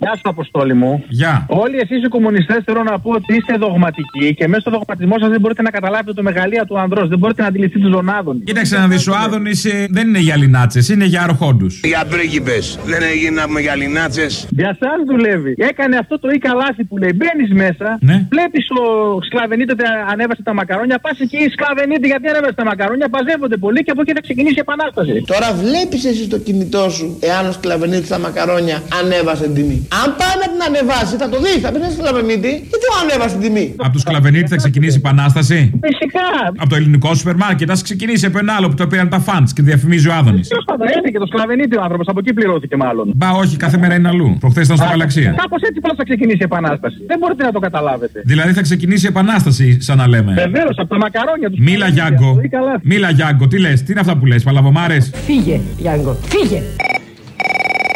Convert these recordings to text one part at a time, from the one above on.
Γεια σου, Αποστόλη μου. Γεια. Όλοι εσείς οι κομμουνιστές θέλω να πω ότι είστε δογματικοί και μέσα στο δογματισμό σας δεν μπορείτε να καταλάβετε το μεγαλείο του ανδρός. Δεν μπορείτε να αντιληφθείτε του Άδωνη. Κοίταξε να δεις, ο Άδωνης δεν είναι για λινάτσες, είναι για αρχόντους. Για πρίγκιπε. Δεν έγιναμε για λινάτσες. Για εσά δουλεύει. Έκανε αυτό το ή καλάθι που λέει. Μπαίνεις μέσα, Ναι. βλέπεις ο σκλαβενίτη ότι ανέβασε τα μακαρόνια. Πας εκεί η σκλαβενίτη γιατί ανέβασε τα μακαρόνια. Παζεύονται πολύ και από εκεί θα ξεκινήσει η επανάσταση. Τώρα βλέπεις εσύ το κινητό σου, εάν ο σκλαβενίτης στα μακαρόνια ανέβασε την τιμή. Αν πάει να την ανεβάσει, θα το δεις. Θα πει ένα σκλαβενίτη, γιατί ο ανέβασε την τιμή; Από τους σκλαβενίτη θα ξεκινήσει η επανάσταση. Φυσικά. Από το ελληνικό σούπερ μάρκετ, ας ξεκινήσει από ένα άλλο που το πήραν τα φαντ και διαφημίζει ο Άδωνης. Τέλος πάντων, έρθει και το σκλαβενίτη ο άνθρωπος. Από εκεί πληρώθηκε μάλλον. Μπα, όχι, κάθε μέρα είναι αλλού. Προχθές ήταν στο γαλαξία. Κάπως έτσι πώς θα ξεκινήσει η επανάσταση. Δεν μπορείτε να το καταλάβετε. Δηλαδή θα ξεκινήσει η επανάσταση, σαν να λέμε. Βεβαίως, από τα μακαρόνια τους. Μίλα Γιάγκο. Μίλα Γιάγκο, τι λες, τι είναι αυτά που λες, παλαβομάρες; Φύγε, Γιάνγκο, φύγε.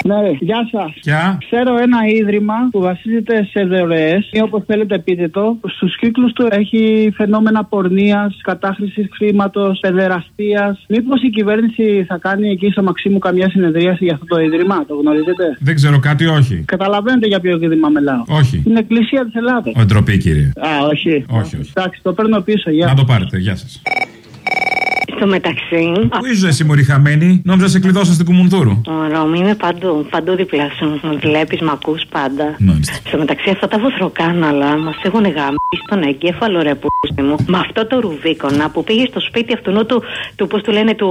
Ναι, γεια σας. Ποια; Ξέρω ένα ίδρυμα που βασίζεται σε δωρεές ή όπως θέλετε πείτε το. Στους κύκλους του έχει φαινόμενα πορνείας, κατάχρησης χρήματος, παιδεραστίας. Μήπως η κυβέρνηση θα κάνει εκεί στο Μαξίμου καμιά συνεδρίαση για αυτό το ίδρυμα, το γνωρίζετε; Δεν ξέρω κάτι, όχι. Καταλαβαίνετε για ποιο ίδρυμα μιλάω. Όχι. Την Εκκλησία της Ελλάδα. Ο ντροπή, κύριε. Α, όχι. Όχι, όχι. Εντάξει, το παίρνω πίσω. Γεια. Να το πάρετε, γεια σας. Στο μεταξύ. Πού είσαι εσύ, Μωρή χαμένη, νόμιζα σε κλειδώσα στην Κουμουνθούρου. Ο Ρώμη είμαι παντού, παντού δίπλα σου. Με βλέπεις, με ακούς πάντα. Μάλιστα. Στο μεταξύ, αυτά τα βοθροκάναλα μας έχουν γάμψει στον εγκέφαλο ρε πούστη μου. Με αυτό το ρουβίκονα που πήγες στο σπίτι αυτού του, του πώς του λένε, του.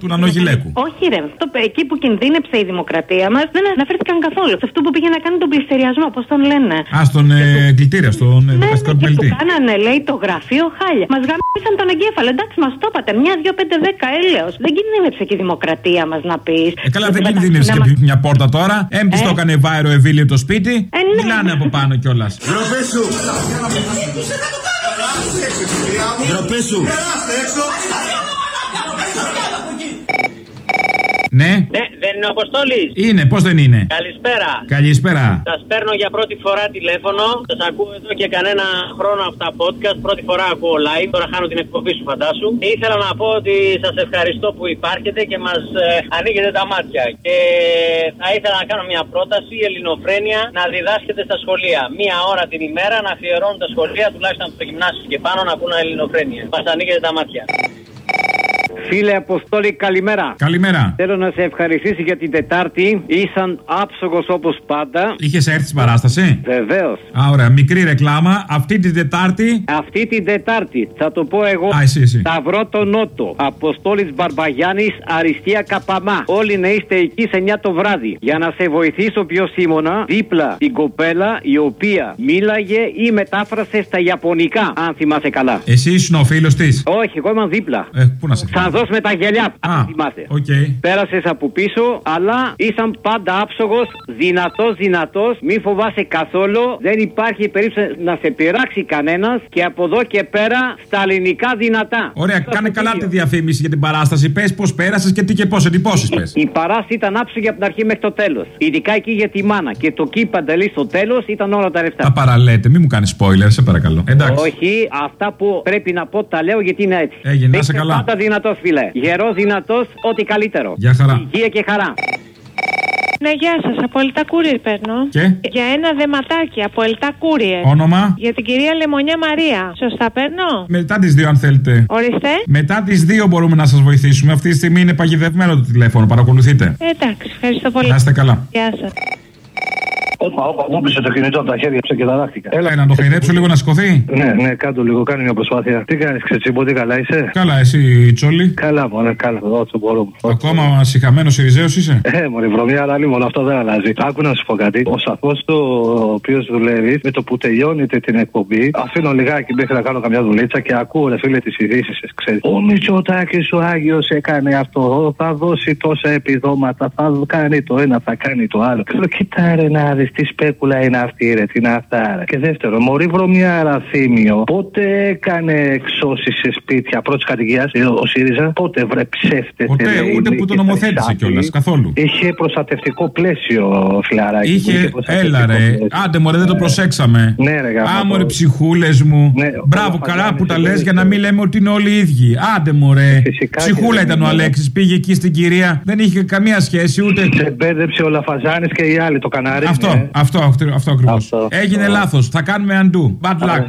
Του Νανογιλέκου. Όχι, ρε. Το, εκεί που κινδύνεψε η δημοκρατία μας δεν αναφέρθηκαν καθόλου. Σε αυτό που πήγε να κάνει τον πληστηριασμό, πώς τον λένε; Α, στον ε, κλητήρα, στον ε, Ναι, δικαστικό ναι, και επιμελητή. του κάνανε, λέει, το γραφείο χάλια. Μας γάμισαν τον εγκέφαλο. Εντάξει, μας το είπατε. Μια, δύο, πέντε, δέκα έλεος. Δεν κινδύνεψε και η δημοκρατία μας να πεις. Ε, καλά, δεν κινδύνευσε και μια πόρτα τώρα. Έμπει Ε. το έκανε βάερο ευήλιο το σπίτι. Ε, ναι. Μιλάνε από πάνω κιόλας. Ντροπέ σου. Ντροπέ σου. Ναι, Ναι, δεν είναι ο Αποστόλης. είναι, πώς δεν είναι; Καλησπέρα. Καλησπέρα. Σας παίρνω για πρώτη φορά τηλέφωνο. Σας ακούω εδώ και κανένα χρόνο από τα podcast. Πρώτη φορά ακούω live. Τώρα χάνω την εκπομπή σου, φαντάσου. Ήθελα να πω ότι σας ευχαριστώ που υπάρχετε και μας ανοίγετε τα μάτια. Και θα ήθελα να κάνω μια πρόταση, η ελληνοφρένεια να διδάσκεται στα σχολεία. Μία ώρα την ημέρα να αφιερώνουν τα σχολεία, τουλάχιστον από το γυμνάσιο και πάνω, να ακούνε ελληνοφρένεια. Μας ανοίγετε τα μάτια. Φίλε Αποστόλη, καλημέρα. Καλημέρα. Θέλω να σε ευχαριστήσω για την Τετάρτη. Ήσαν άψογος όπως πάντα. Είχες έρθει στην παράσταση; Βεβαίως. Α, ωραία. Μικρή ρεκλάμα. Αυτή την Τετάρτη; Αυτή την Τετάρτη θα το πω εγώ. Α, εσύ, εσύ. Σταυρό το Νότο. Αποστόλης Μπαρμπαγιάννης, Αριστεία Καπαμά. Όλοι να είστε εκεί σε 9 το βράδυ. Για να σε βοηθήσω πιο σήμωνα, δίπλα την κοπέλα η οποία μίλαγε ή μετάφρασε στα Ιαπωνικά, αν θυμάσαι καλά. Εσύ ήσουν ο φίλος της; Όχι, εγώ ήμουν δίπλα. Ε, πού να σε Θα δώσ' με τα γυαλιά, Α, αν θυμάσαι. οκ. Πέρασες από πίσω, αλλά ήσαν πάντα άψογος, δυνατός, δυνατός. Μη φοβάσαι καθόλου. Δεν υπάρχει περίπτωση να σε πειράξει κανένας. Και από εδώ και πέρα στα ελληνικά δυνατά. Ωραία, Αυτό κάνε το καλά βίντεο. τη διαφήμιση για την παράσταση. Πες πώς πέρασες και τι και πώς εντυπώσεις πες. Η παράσταση ήταν άψογη από την αρχή μέχρι το τέλος. Ειδικά εκεί για τη μάνα. Και το κύπ παντελής στο τέλος ήταν όλα τα λεφτά. Τα παραλέτε, μην μου κάνεις spoiler, σε παρακαλώ. Εντάξει. Όχι, αυτά που πρέπει να πω τα λέω γιατί είναι έτσι. Έγινε, να είσαι Είστε καλά. Πάντα δυνατός, φίλε. Γερός, δυνατός, ό,τι καλύτερο. Γεια χαρά. Υγεία και χαρά. Ναι, γεια σας. Από Ελτά Courier παίρνω. Και; Για ένα δεματάκι από Ελτά Courier. Όνομα; Για την κυρία Λεμονιά Μαρία. Σωστά παίρνω; Μετά τις δύο, αν θέλετε. Ορίστε. Μετά τις δύο μπορούμε να σας βοηθήσουμε. Αυτή τη στιγμή είναι παγιδευμένο το τηλέφωνο. Παρακολουθείτε. Ε, εντάξει, ευχαριστώ πολύ. Να είστε καλά. Γεια σας. Όπα, όπα, μου πήσε το κινητό από τα χέρια μου και τα δάχτηκα. Έλα, να το χειρέψω λίγο να σηκωθεί. Ναι, ναι, κάτω λίγο, κάνει μια προσπάθεια. Τι κάνεις, Ξετσίμπο, τι καλά είσαι; Καλά, εσύ, Τσόλι. Καλά, μωρέ, καλά, όσο μπορούμε. Ακόμα συχαμένο Ιριζέος είσαι; Ε, μωρέ, βρωμιά, αλλά μόνο αυτό δεν αλλάζει. Άκου να σου πω κάτι. Ο σταθμό το οποίος δουλεύει, με το που τελειώνεται την εκπομπή, αφήνω λιγάκι μέχρι να κάνω καμιά δουλίτσα και ακούω, ρε φίλε, τις ειδήσεις, ξέρεις. Ο Μητσοτάκης ο Άγιος έκανε αυτό, θα δώσει τόσα επιδόματα, θα κάνει το ένα, θα κάνει το άλλο. Και λέω, κοίτα ρε να δεις τι σπέκουλα είναι αυτή, ρε, τι είναι αυτά. Ρε. Και δεύτερο, Μωρή βρωμιά θύμιο, πότε έκανε εξώσεις σε σπίτια πρώτης κατοικίας ο ΣΥΡΙΖΑ, πότε βρε ψεύτε. Ποτέ, ούτε που το νομοθέτησε κιόλας, καθόλου. Είχε προστατευτικό πλαίσιο, φιλαράκι. μου, Είχε, προστατευτικό έλα ρε. πλαίσιο. Άντε μωρέ, δεν το προσέξαμε. Ναι, ρε, γαμώτο. Άμορε ψυχούλες μου. Ναι, Μπράβο, ο καλά Παγιάννης που τα δεν λες είναι. για να μην λέμε ότι είναι όλοι οι ίδιοι. Άντε μωρέ. Φυσικά Ψυχούλα και ήταν ο δεν είναι. Αλέξης. Πήγε εκεί στην κυρία. Δεν είχε καμία σχέση ούτε. Σε μπέρδεψε ο Λαφαζάνης και οι άλλοι το κανάρι. Αυτό. Ε, Αυτό, αυτό, αυτό, αυτό ακριβώ. Έγινε λάθος. Θα κάνουμε undo. Bad luck.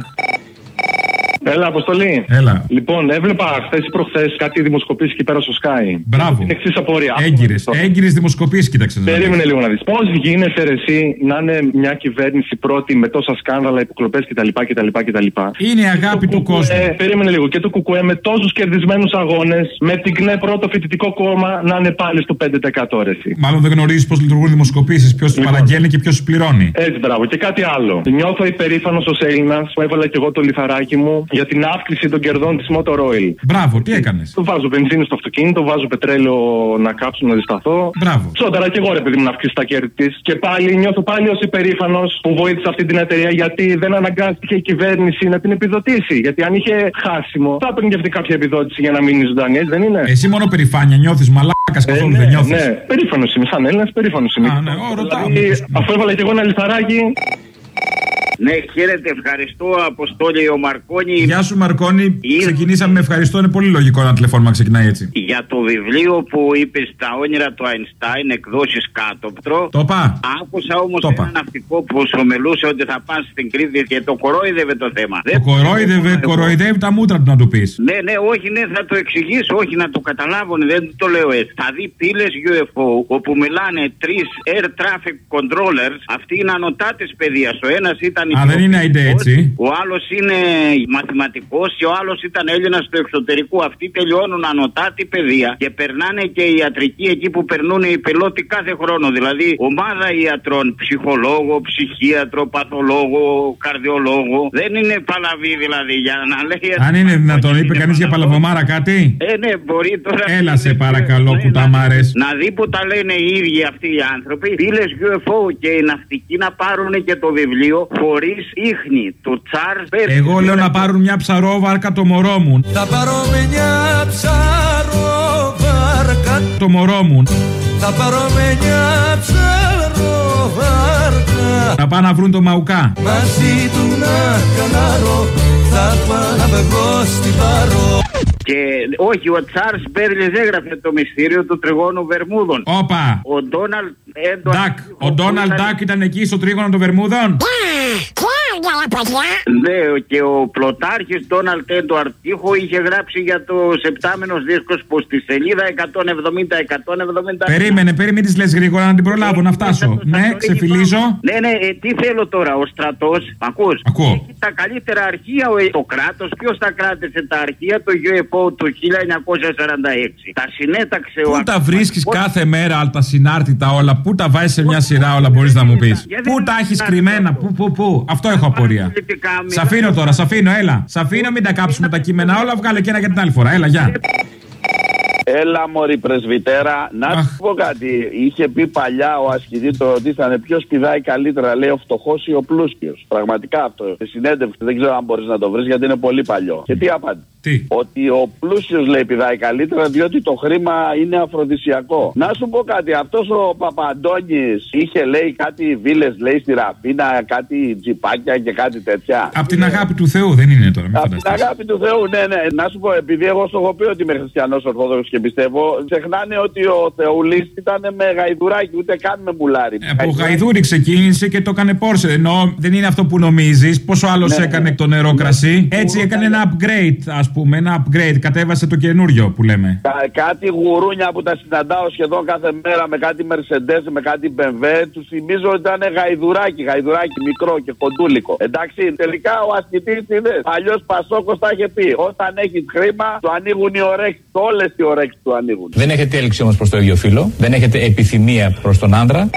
Έλα, Αποστολή. Έλα. Λοιπόν, έβλεπα χθες ή προχθές κάτι δημοσκοπήσεις εκεί πέρα στο Sky. Μπράβο. Την εξής απορία. Έγκυρες. Έγκυρες δημοσκοπήσεις, κοίταξε. να δεις. Περίμενε λίγο να δεις. Πώς γίνεται ρε, εσύ να είναι μια κυβέρνηση πρώτη με τόσα σκάνδαλα, υποκλοπές κτλ. κτλ, κτλ. Είναι η αγάπη του κόσμου. Ε, περίμενε λίγο. Και το Κουκουέ με τόσους κερδισμένους αγώνες, με την ΚΝΕ πρώτο φοιτητικό κόμμα να είναι πάλι στο 5% ρε, εσύ. Μάλλον δεν γνωρίζεις πώς λειτουργούν οι δημοσκοπήσεις, ποιος τι παραγγέλνει και ποιος τι πληρώνει. Έτσι, μπράβο. Και κάτι άλλο. Νιώθω υπερήφανος ως Έλληνας που έβαλα και εγώ το λιθαράκι μου για την αύξηση των κερδών της Motor Oil. Μπράβο, τι έκανες; Του βάζω βενζίνη στο αυτοκίνητο, βάζω πετρέλαιο να κάψω να δισταθώ. Μπράβο. Τσόνταρα και εγώ ρε παιδί μου να αυξήσει τα κέρδη της. Και πάλι νιώθω πάλι ως υπερήφανος που βοήθησα αυτή την εταιρεία γιατί δεν αναγκάστηκε η κυβέρνηση να την επιδοτήσει. Γιατί αν είχε χάσιμο, θα έπαιρνε και αυτή κάποια επιδότηση για να μείνει ζωντανή, έτσι δεν είναι; Εσύ μόνο περηφάνεια νιώθεις, μαλάκας καθόλου ναι, δεν νιώθεις. Ναι, περήφανος είμαι. Σαν Έλληνας, περήφανος είμαι. Α, ναι, ω, ρωτάω, Δηλαδή, μήπως, ναι. αφού έβαλα και εγώ ένα λιθαράκι. Ναι, χαίρετε, ευχαριστώ. Αποστόλη ο Μαρκόνη. Γεια σου Μαρκόνη, Ήρθε. ξεκινήσαμε με ευχαριστώ. Είναι πολύ λογικό ένα τηλεφώνημα ξεκινάει έτσι. Για το βιβλίο που είπες στα όνειρα του Αϊνστάιν, εκδόσεις κάτωπτρο. Το είπα. Άκουσα όμως Το είπα. ένα ναυτικό που σου μιλούσε ότι θα πα στην Κρήτη και το κορόιδευε το θέμα. Το κορόιδευε, κοροϊδεύει τα μούτρα του να του πεις. Ναι, ναι, όχι, ναι, θα το εξηγήσω, όχι να το καταλάβουν, δεν το λέω έτσι. Θα δει πύλες UFO όπου μιλάνε τρεις air traffic controllers. Αυτοί είναι ανωτάτες παιδεία. Ο ένας ήταν Α, δεν είναι αϊντε έτσι. ο άλλος είναι μαθηματικός και ο άλλος ήταν Έλληνας του εξωτερικού. Αυτοί τελειώνουν ανωτάτη παιδεία και περνάνε και οι ιατρικοί εκεί που περνούν οι πελώτοι κάθε χρόνο. Δηλαδή, ομάδα ιατρών, ψυχολόγο, ψυχίατρο, παθολόγο, καρδιολόγο. Δεν είναι παλαβή δηλαδή για να λέει. Αν είναι δυνατόν, είπε κανείς για παλαβομάρα κάτι; Ε, ναι, μπορεί τώρα. Έλα σε παρακαλώ, κουταμάρε. Να δει που τα λένε οι ίδιοι αυτοί οι άνθρωποι. Πύλε UFO και οι ναυτικοί να πάρουν και το βιβλίο χωρίς ίχνη του Τσάρ Εγώ λέω να πάρουν μια ψαρόβαρκα το μωρό μου. Θα πάρω μια ψαροβάρκα Το μωρό μου. Θα πάρω μια ψαροβάρκα Να πάνε να βρουν το μαουκά. Μαζί του να κανάρω Θα πάω να βγω στη βάρο Και όχι, ο Τσάρ Μπέρλι έγραφε το μυστήριο του τριγώνου Βερμούδων. Όπα. Ο Ντόναλτ Έντουαρτ. Ντακ. Ο Ντόναλντ Ντακ ήταν εκεί στο τρίγωνο των Βερμούδων. Ναι, και ο πλωτάρχη Ντόναλτ Έντουαρτ Τύχο είχε γράψει για το σεπτάμενος δίσκος που στη σελίδα 170-170. Περίμενε, περίμενε, τις λες γρήγορα να την προλάβω να φτάσω. Ναι, ξεφυλίζω. Ναι, ναι, ε, τι θέλω τώρα, ο στρατός. Ακούς; Ακούω. Έχει τα καλύτερα αρχεία ο, το κράτος. Ποιος τα κράτησε τα αρχεία του UFO του 1946. Τα συνέταξε ο Πού τα αρχηγός. βρίσκεις κάθε μέρα, αλλά τα συνάρτητα όλα. Πού τα βάζεις σε μια σειρά όλα, μπορείς να μου πεις; Πού τα έχεις κρυμμένα, πού, πού, πού; Αυτό έχω απορία. Σ' αφήνω τώρα, σ' αφήνω, έλα. Σ' αφήνω, μην τα κάψουμε τα κείμενα όλα. Βγάλε και ένα για την άλλη φορά. Έλα, γεια. Έλα μωρή πρεσβυτέρα, να σου πω κάτι. Είχε πει παλιά ο ασκητή το ρωτήσανε ποιο πηδάει καλύτερα, λέει ο φτωχός ή ο πλούσιο. Πραγματικά αυτό. Σε συνέντευξη δεν ξέρω αν μπορείς να το βρεις γιατί είναι πολύ παλιό. Και τι απάντησε. Τι; Ότι ο πλούσιος λέει πηδάει καλύτερα διότι το χρήμα είναι αφροδισιακό. Να σου πω κάτι, αυτός ο Παπαντώνης είχε λέει κάτι βίλες, λέει στη Ραφίνα, κάτι τζιπάκια και κάτι τέτοια. Απ' την αγάπη του Θεού δεν είναι τώρα. Μην Από την φανταστείς. αγάπη του Θεού, ναι, ναι. Να σου πω, επειδή εγώ στο έχω πει ότι είμαι χριστιανός Ορθόδοξος και πιστεύω, ξεχνάνε ότι ο Θεούλης ήταν με γαϊδουράκι, ούτε καν με μουλάρι. Από γαϊδούρι ξεκίνησε και το έκανε πόρσε. Ενώ δεν είναι αυτό που νομίζεις. Πόσο άλλος Ναι, έκανε το νερό κρασί; Έτσι έκανε ένα upgrade, ας πούμε. Ένα upgrade. Κατέβασε το καινούριο που λέμε. Κα- κάτι γουρούνια που τα συναντάω σχεδόν κάθε μέρα με κάτι Mercedes, με κάτι BMW, τους θυμίζω ότι ήταν γαϊδουράκι, γαϊδουράκι μικρό και κοντούλικο. Εντάξει, τελικά ο ασκητής είναι. Αλλιώς Πασόκος τα είχε πει. Όταν έχεις χρήμα, του ανοίγουν οι ωρέξεις. Όλες οι ωρέξει του ανοίγουν. Δεν έχετε έλξη όμως προς το ίδιο φύλλο. Δεν έχετε επιθυμία προς τον άνδρα.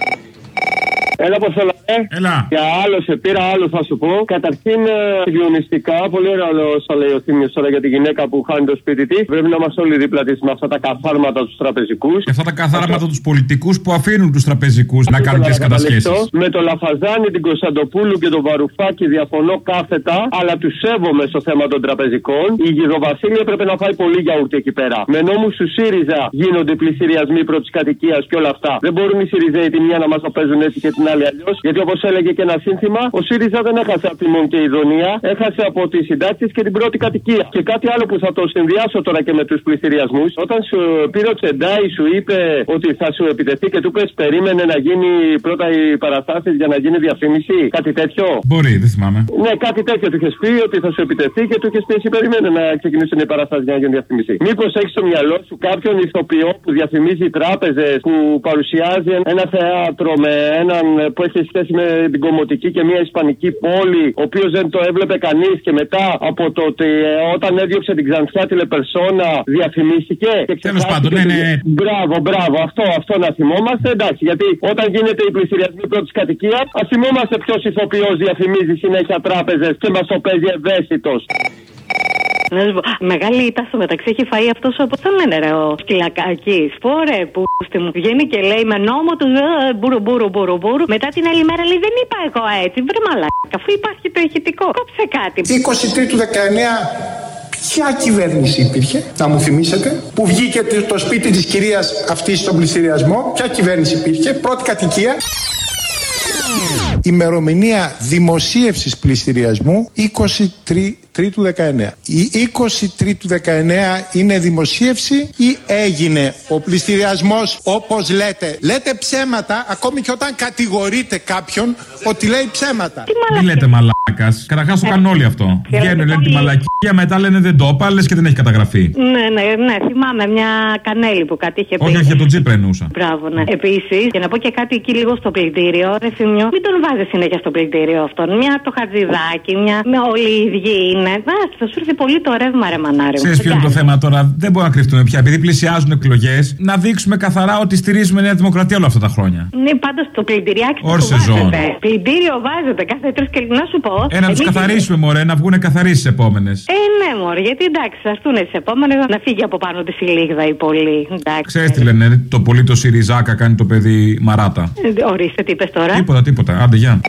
Έλα, πώς θέλω, ε. Έλα. Για άλλος σε πήρα, άλλος θα σου πω. Καταρχήν, ε, συγκλονιστικά, πολύ ωραίο όσα λέει ο Θήμιος τώρα για τη γυναίκα που χάνει το σπίτι της. Πρέπει να είμαστε όλοι δίπλα της με αυτά τα καθάρματα τους τραπεζικούς. Και αυτά τα καθάραματα τους πολιτικούς που αφήνουν τους τραπεζικούς να κάνουν τι κατασχέσεις. Με το Λαφαζάνη, την Κωνσταντοπούλου και τον Βαρουφάκη διαφωνώ κάθετα, αλλά τους σέβομαι στο θέμα των τραπεζικών. Η Γιδοβασίλεια πρέπει να φάει πολύ γιαούρτι εκεί πέρα. Με νόμους του ΣΥΡΙΖΑ γίνονται πλησιριασμοί πρώτης κατοικίας και όλα αυτά. Δεν μπορούν οι ΣΥΡΙΖΑΙ τη μια να μας το παίζουν έτσι και την άλλη αλλιώς. Γιατί όπως έλεγε και ένα σύνθημα, ο ΣΥΡΙΖΑ δεν έχασε από τη και Ιδονία, έχασε από τι συντάξεις και την πρώτη κατοικία. Και κάτι άλλο που θα το συνδυάσω τώρα και με τους πληστηριασμού. Όταν σου πήρε ο Τσεντάι, σου είπε ότι θα σου επιτεθεί και του πες περίμενε να γίνει πρώτα οι παραστάσεις για να γίνει διαφήμιση. Κάτι τέτοιο. Μπορεί, δεν θυμάμαι. Ναι, κάτι τέτοιο του είχες πει ότι θα σου επιτεθεί και του είχες πει εσύ περίμενε να ξεκινήσουν οι παραστάσεις για να γίνει διαφήμιση. Μήπως έχεις στο μυαλό σου κάποιον ηθοποιό που διαφημίζει τράπεζες, που παρουσιάζει ένα θέατρο με έναν που έχει σχέση με την κομμωτική και μια ισπανική πόλη, ο οποίος δεν το έβλεπε κανείς και μετά από το ότι ε, όταν έδιωξε την ξανθιά τηλεπερσόνα διαφημίστηκε. Τέλος πάντων, ναι, ναι. Μπράβο, μπράβο, αυτό, αυτό να θυμόμαστε. Εντάξει, γιατί όταν γίνεται η πληστηριασμή πρώτης κατοικίας, ας θυμόμαστε ποιος ηθοποιός διαφημίζει συνέχεια τράπεζες και μας το παίζει ευαίσθητος. Να σου πω, μεγάλη ήττα στο μεταξύ έχει φάει αυτός ο. Πώς τον λένε, ρε, ο σκυλακάκι. Σπόρε που στη μου βγαίνει και λέει με νόμο του «Ε, μπουρου μπουρου μπουρου μπουρου. Μετά την άλλη μέρα λέει δεν είπα εγώ έτσι. Βρε μαλάκα, αφού υπάρχει το ηχητικό. Κόψε κάτι. 23 του 19 Ποια κυβέρνηση υπήρχε, να μου θυμίσετε, που βγήκε το σπίτι της κυρίας αυτής στον πληστηριασμό, ποια κυβέρνηση υπήρχε, πρώτη κατοικία. Ημερομηνία δημοσίευσης πληστηριασμού 23 Τρίτου 19. Η 23 του 19 είναι δημοσίευση ή έγινε ο πληστηριασμός όπως λέτε. Λέτε ψέματα ακόμη και όταν κατηγορείτε κάποιον ότι λέει ψέματα. Μην λέτε μαλάκα. Καταρχά το κάνουν όλοι αυτό. Βγαίνουν, λένε τη μαλακία, μετά λένε δεν το είπα, και δεν έχει καταγραφεί. Ναι, ναι, ναι. Θυμάμαι μια κανέλη που κάτι είχε πει. Όχι, όχι, για τον Τζίπρα εννοούσα. Μπράβο, ναι. Επίση, και να πω και κάτι εκεί λίγο στο πλυντήριο, ρε θυμιό, μην τον βάζει συνέχεια στο πλυντήριο αυτόν. Μια το χατζηδάκι, μια με όλοι οι ίδιοι είναι. Να, θα σου έρθει πολύ το ρεύμα, ρε μανάρι. Ξέρεις ποιο είναι το θέμα τώρα; Δεν μπορούμε να κρυφτούμε πια. Επειδή πλησιάζουν εκλογές, να δείξουμε καθαρά ότι στηρίζουμε Νέα Δημοκρατία όλα αυτά τα χρόνια. Ναι, πάντως το πλυντηριάκι του βάζετε. Πλυντήριο βάζετε κάθε τρεις και να σου πω. Ε, να τους καθαρίσουμε, μωρέ, να βγουν καθαροί στι επόμενες. Ε, ναι, μωρέ, γιατί εντάξει, θα έρθουν στι επόμενες να φύγει από πάνω της η η πολύ. Ξέρεις τι λένε, το πολύ το Σιριζάκα κάνει το παιδί μαράτα. Ε, ορίστε τι είπες τώρα. Τίποτα, τίποτα. Άντε, γεια.